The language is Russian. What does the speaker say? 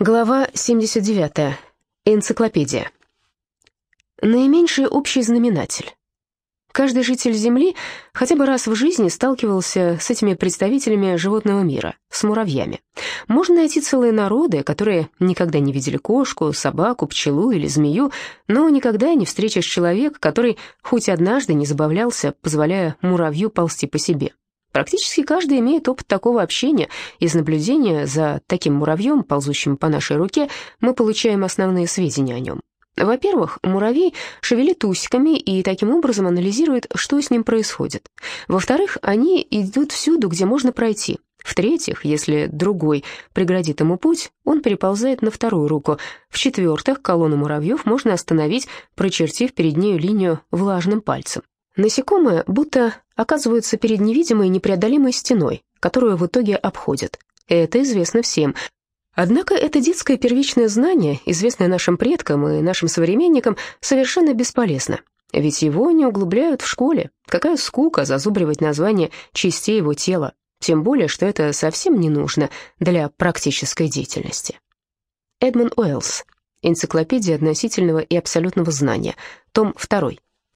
Глава 79. Энциклопедия. Наименьший общий знаменатель. Каждый житель Земли хотя бы раз в жизни сталкивался с этими представителями животного мира, с муравьями. Можно найти целые народы, которые никогда не видели кошку, собаку, пчелу или змею, но никогда не встретишь человека, который хоть однажды не забавлялся, позволяя муравью ползти по себе. Практически каждый имеет опыт такого общения. Из наблюдения за таким муравьем, ползущим по нашей руке, мы получаем основные сведения о нем. Во-первых, муравей шевелит усиками и таким образом анализирует, что с ним происходит. Во-вторых, они идут всюду, где можно пройти. В-третьих, если другой преградит ему путь, он переползает на вторую руку. В-четвертых, колонну муравьев можно остановить, прочертив перед нею линию влажным пальцем. Насекомые будто оказываются перед невидимой непреодолимой стеной, которую в итоге обходят. Это известно всем. Однако это детское первичное знание, известное нашим предкам и нашим современникам, совершенно бесполезно. Ведь его не углубляют в школе. Какая скука зазубривать название частей его тела, тем более, что это совсем не нужно для практической деятельности. Эдмон Уэллс. Энциклопедия относительного и абсолютного знания. Том 2.